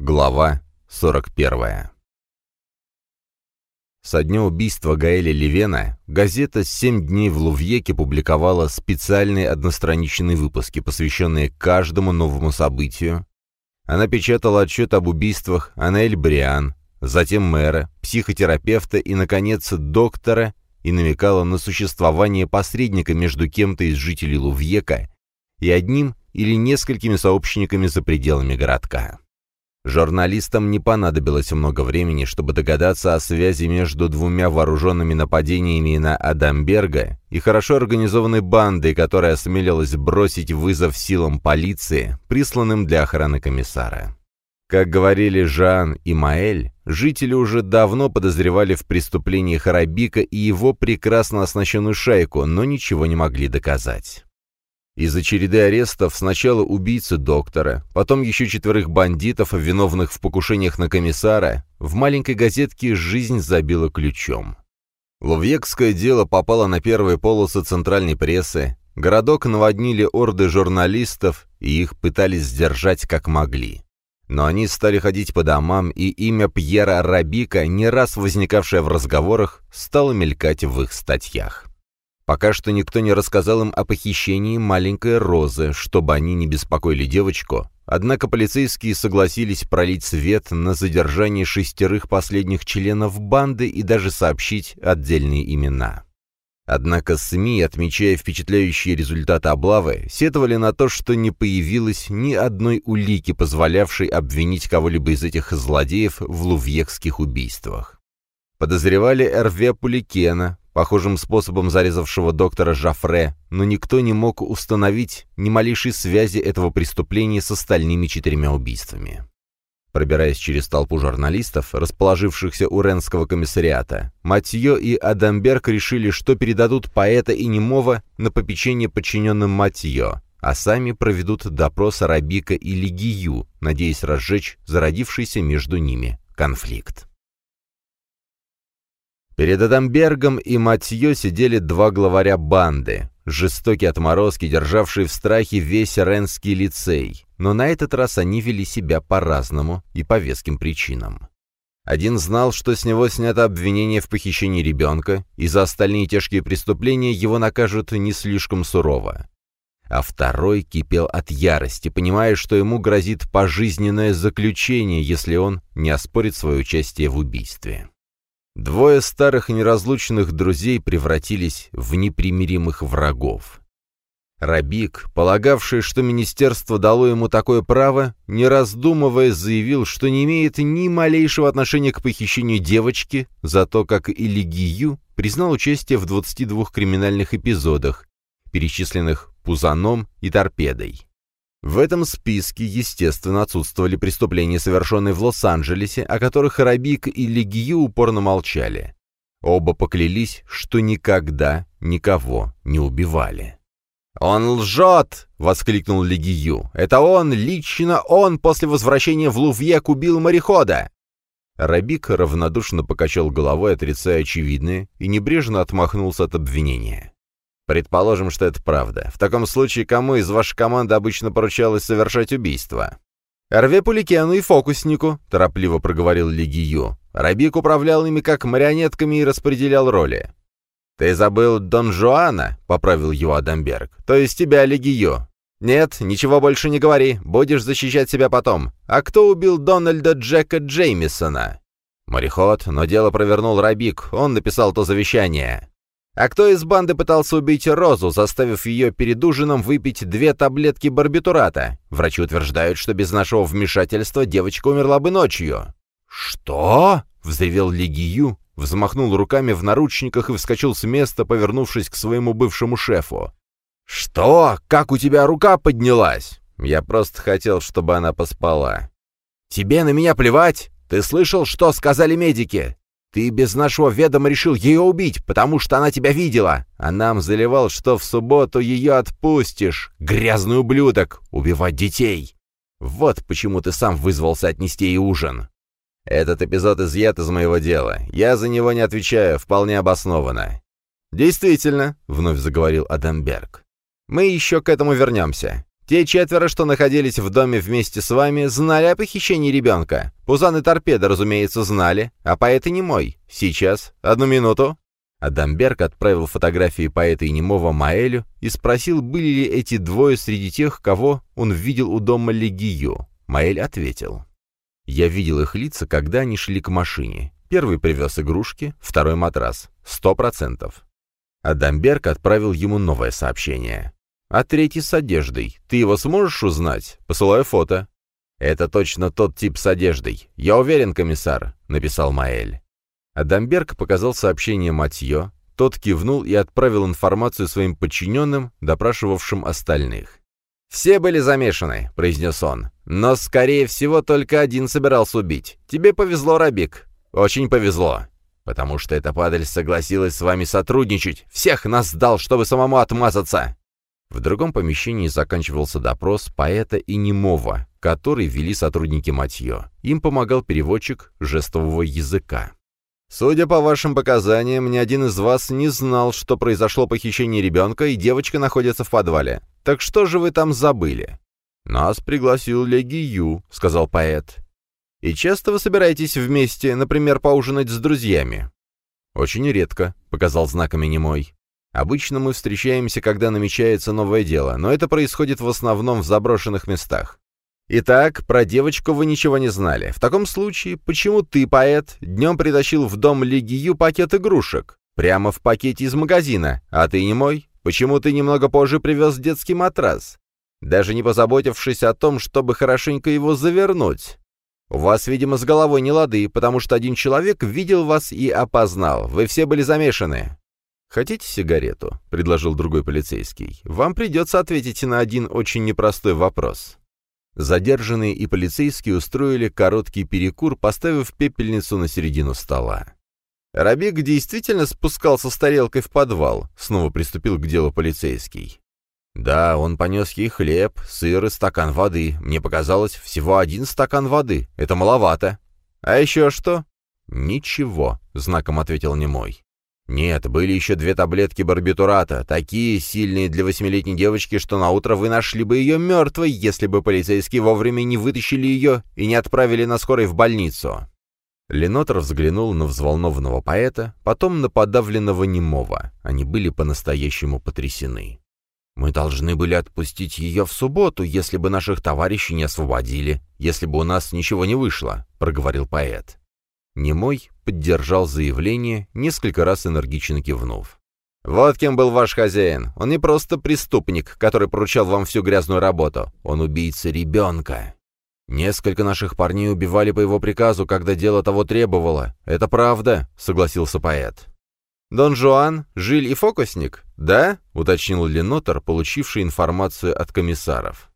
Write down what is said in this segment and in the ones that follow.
Глава 41 Со дня убийства Гаэля Левена газета «Семь дней в Лувьеке» публиковала специальные одностраничные выпуски, посвященные каждому новому событию. Она печатала отчет об убийствах Анаэль Бриан, затем мэра, психотерапевта и, наконец, доктора, и намекала на существование посредника между кем-то из жителей Лувьека и одним или несколькими сообщниками за пределами городка. Журналистам не понадобилось много времени, чтобы догадаться о связи между двумя вооруженными нападениями на Адамберга и хорошо организованной бандой, которая осмелилась бросить вызов силам полиции, присланным для охраны комиссара. Как говорили Жан и Маэль, жители уже давно подозревали в преступлении Харабика и его прекрасно оснащенную шайку, но ничего не могли доказать. Из-за череды арестов сначала убийцы доктора, потом еще четверых бандитов, виновных в покушениях на комиссара, в маленькой газетке «Жизнь забила ключом». Лувьекское дело попало на первые полосы центральной прессы, городок наводнили орды журналистов, и их пытались сдержать как могли. Но они стали ходить по домам, и имя Пьера Рабика, не раз возникавшее в разговорах, стало мелькать в их статьях. Пока что никто не рассказал им о похищении маленькой Розы, чтобы они не беспокоили девочку, однако полицейские согласились пролить свет на задержание шестерых последних членов банды и даже сообщить отдельные имена. Однако СМИ, отмечая впечатляющие результаты облавы, сетовали на то, что не появилось ни одной улики, позволявшей обвинить кого-либо из этих злодеев в лувьекских убийствах. Подозревали Эрве Пуликена, похожим способом зарезавшего доктора Жафре, но никто не мог установить ни малейшей связи этого преступления с остальными четырьмя убийствами. Пробираясь через толпу журналистов, расположившихся у Ренского комиссариата, Матье и Адамберг решили, что передадут поэта и немого на попечение подчиненным Матье, а сами проведут допрос Рабика и Легию, надеясь разжечь зародившийся между ними конфликт. Перед Адамбергом и Матье сидели два главаря банды, жестокие отморозки, державшие в страхе весь Ренский лицей, но на этот раз они вели себя по-разному и по веским причинам. Один знал, что с него снято обвинение в похищении ребенка, и за остальные тяжкие преступления его накажут не слишком сурово. А второй кипел от ярости, понимая, что ему грозит пожизненное заключение, если он не оспорит свое участие в убийстве. Двое старых неразлучных друзей превратились в непримиримых врагов. Рабик, полагавший, что министерство дало ему такое право, не раздумывая, заявил, что не имеет ни малейшего отношения к похищению девочки, зато как и Легию признал участие в 22 криминальных эпизодах, перечисленных Пузаном и Торпедой. В этом списке, естественно, отсутствовали преступления, совершенные в Лос-Анджелесе, о которых Рабик и Легию упорно молчали. Оба поклялись, что никогда никого не убивали. «Он лжет!» — воскликнул Легию. «Это он, лично он, после возвращения в Лувьек убил морехода!» Рабик равнодушно покачал головой, отрицая очевидное, и небрежно отмахнулся от обвинения. Предположим, что это правда. В таком случае, кому из вашей команды обычно поручалось совершать убийство? «Рве Пуликену и фокуснику», — торопливо проговорил Легию. Рабик управлял ими как марионетками и распределял роли. «Ты забыл Дон Жуана?» — поправил его Адамберг. «То есть тебя, Легию?» «Нет, ничего больше не говори, будешь защищать себя потом. А кто убил Дональда Джека Джеймисона?» «Мореход, но дело провернул Рабик, он написал то завещание». А кто из банды пытался убить Розу, заставив ее перед ужином выпить две таблетки барбитурата? Врачи утверждают, что без нашего вмешательства девочка умерла бы ночью». «Что?» — взревел Легию, взмахнул руками в наручниках и вскочил с места, повернувшись к своему бывшему шефу. «Что? Как у тебя рука поднялась?» «Я просто хотел, чтобы она поспала». «Тебе на меня плевать? Ты слышал, что сказали медики? Ты без нашего ведома решил ее убить, потому что она тебя видела, а нам заливал, что в субботу ее отпустишь, грязный ублюдок, убивать детей. Вот почему ты сам вызвался отнести ей ужин. Этот эпизод изъят из моего дела. Я за него не отвечаю, вполне обоснованно. «Действительно», — вновь заговорил Адамберг. «Мы еще к этому вернемся. Те четверо, что находились в доме вместе с вами, знали о похищении ребенка. Пузан и Торпеда, разумеется, знали, а поэт и не мой. Сейчас. Одну минуту». Адамберг отправил фотографии поэта и немого Маэлю и спросил, были ли эти двое среди тех, кого он видел у дома Легию. Маэль ответил. «Я видел их лица, когда они шли к машине. Первый привез игрушки, второй матрас. Сто процентов». Адамберг отправил ему новое сообщение. А третий с одеждой. Ты его сможешь узнать? Посылаю фото». «Это точно тот тип с одеждой. Я уверен, комиссар», — написал Маэль. Адамберг показал сообщение Матье, тот кивнул и отправил информацию своим подчиненным, допрашивавшим остальных. «Все были замешаны», — произнес он. «Но, скорее всего, только один собирался убить. Тебе повезло, Рабик. Очень повезло. Потому что эта падаль согласилась с вами сотрудничать. Всех нас сдал, чтобы самому отмазаться. В другом помещении заканчивался допрос поэта и немого, который вели сотрудники Матье. Им помогал переводчик жестового языка. «Судя по вашим показаниям, ни один из вас не знал, что произошло похищение ребенка, и девочка находится в подвале. Так что же вы там забыли?» «Нас пригласил Легию», — сказал поэт. «И часто вы собираетесь вместе, например, поужинать с друзьями?» «Очень редко», — показал знаками немой. Обычно мы встречаемся, когда намечается новое дело, но это происходит в основном в заброшенных местах. Итак, про девочку вы ничего не знали. В таком случае, почему ты, поэт, днем притащил в дом Лигию пакет игрушек? Прямо в пакете из магазина. А ты не мой? Почему ты немного позже привез детский матрас? Даже не позаботившись о том, чтобы хорошенько его завернуть. У вас, видимо, с головой не лады, потому что один человек видел вас и опознал. Вы все были замешаны. «Хотите сигарету?» — предложил другой полицейский. «Вам придется ответить на один очень непростой вопрос». Задержанные и полицейские устроили короткий перекур, поставив пепельницу на середину стола. «Рабик действительно спускался с тарелкой в подвал», — снова приступил к делу полицейский. «Да, он понес ей хлеб, сыр и стакан воды. Мне показалось, всего один стакан воды. Это маловато». «А еще что?» «Ничего», — знаком ответил немой. Нет, были еще две таблетки барбитурата, такие сильные для восьмилетней девочки, что на утро вы нашли бы ее мертвой, если бы полицейские вовремя не вытащили ее и не отправили на скорой в больницу. Ленотер взглянул на взволнованного поэта, потом на подавленного немого. Они были по-настоящему потрясены. «Мы должны были отпустить ее в субботу, если бы наших товарищей не освободили, если бы у нас ничего не вышло», — проговорил поэт. Немой поддержал заявление, несколько раз энергично кивнув. «Вот кем был ваш хозяин. Он не просто преступник, который поручал вам всю грязную работу. Он убийца ребенка. Несколько наших парней убивали по его приказу, когда дело того требовало. Это правда», — согласился поэт. «Дон Жуан, Жиль и фокусник, да?» — уточнил Ленотер, получивший информацию от комиссаров.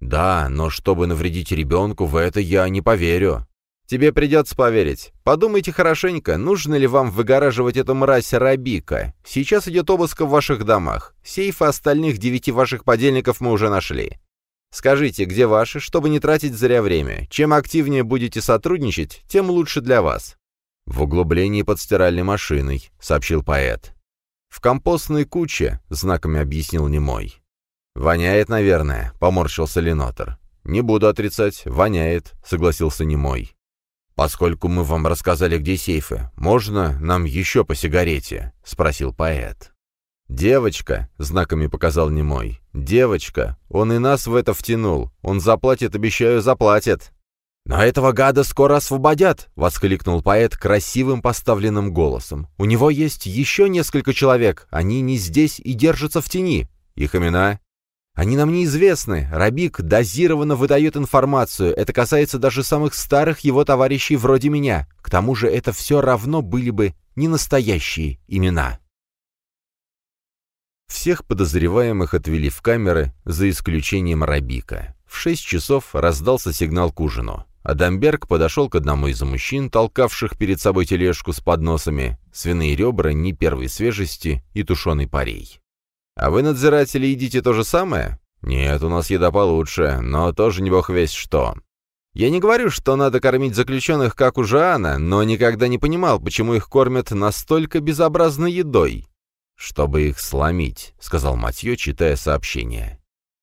«Да, но чтобы навредить ребенку, в это я не поверю. Тебе придется поверить. Подумайте хорошенько, нужно ли вам выгораживать эту мразь Рабика. Сейчас идет обыск в ваших домах. Сейфы остальных девяти ваших подельников мы уже нашли. Скажите, где ваши, чтобы не тратить зря время. Чем активнее будете сотрудничать, тем лучше для вас. В углублении под стиральной машиной, сообщил поэт. В компостной куче, знаками объяснил немой. «Воняет, наверное», — поморщился Ленотер. «Не буду отрицать, воняет», — согласился немой. «Поскольку мы вам рассказали, где сейфы, можно нам еще по сигарете?» — спросил поэт. «Девочка», — знаками показал немой, — «девочка, он и нас в это втянул. Он заплатит, обещаю, заплатит». «Но этого гада скоро освободят!» — воскликнул поэт красивым поставленным голосом. «У него есть еще несколько человек. Они не здесь и держатся в тени. Их имена?» Они нам неизвестны. Рабик дозированно выдает информацию. Это касается даже самых старых его товарищей вроде меня. К тому же это все равно были бы не настоящие имена. Всех подозреваемых отвели в камеры, за исключением Рабика. В шесть часов раздался сигнал к ужину. Адамберг подошел к одному из мужчин, толкавших перед собой тележку с подносами, свиные ребра не первой свежести и тушеный парей. А вы, надзиратели, едите то же самое? Нет, у нас еда получше, но тоже не бог весь что. Я не говорю, что надо кормить заключенных, как у Жана, но никогда не понимал, почему их кормят настолько безобразной едой. «Чтобы их сломить», — сказал Матье, читая сообщение.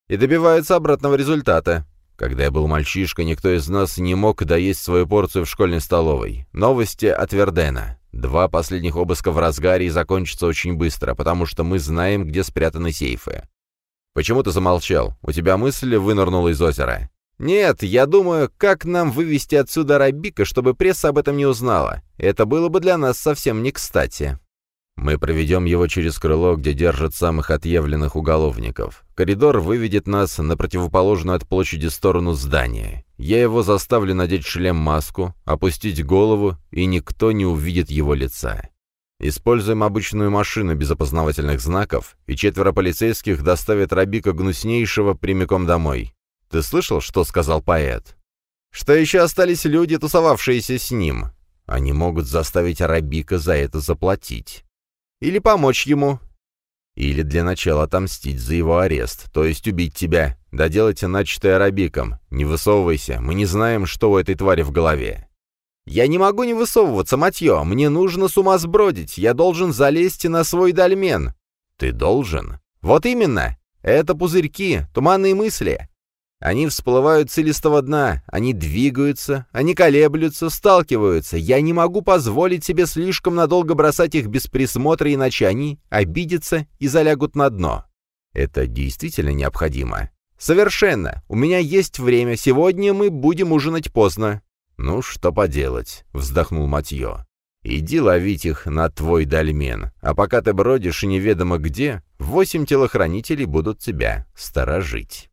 и добиваются обратного результата. Когда я был мальчишкой, никто из нас не мог доесть свою порцию в школьной столовой. Новости от Вердена. Два последних обыска в разгаре и закончатся очень быстро, потому что мы знаем, где спрятаны сейфы. Почему ты замолчал? У тебя мысль вынырнула из озера. «Нет, я думаю, как нам вывести отсюда Рабика, чтобы пресса об этом не узнала. Это было бы для нас совсем не кстати». Мы проведем его через крыло, где держат самых отъявленных уголовников. Коридор выведет нас на противоположную от площади сторону здания. Я его заставлю надеть шлем-маску, опустить голову, и никто не увидит его лица. Используем обычную машину без опознавательных знаков, и четверо полицейских доставят Рабика Гнуснейшего прямиком домой. Ты слышал, что сказал поэт? Что еще остались люди, тусовавшиеся с ним. Они могут заставить Арабика за это заплатить. Или помочь ему. Или для начала отомстить за его арест, то есть убить тебя. Доделайте начатое Арабиком. Не высовывайся, мы не знаем, что у этой твари в голове. «Я не могу не высовываться, Матье. Мне нужно с ума сбродить. Я должен залезть на свой дольмен». «Ты должен?» «Вот именно. Это пузырьки, туманные мысли. Они всплывают с илистого дна, они двигаются, они колеблются, сталкиваются. Я не могу позволить себе слишком надолго бросать их без присмотра, иначе они обидятся и залягут на дно. Это действительно необходимо. Совершенно. У меня есть время. Сегодня мы будем ужинать поздно. Ну, что поделать, вздохнул Матье. Иди ловить их на твой дольмен. А пока ты бродишь и неведомо где, восемь телохранителей будут тебя сторожить.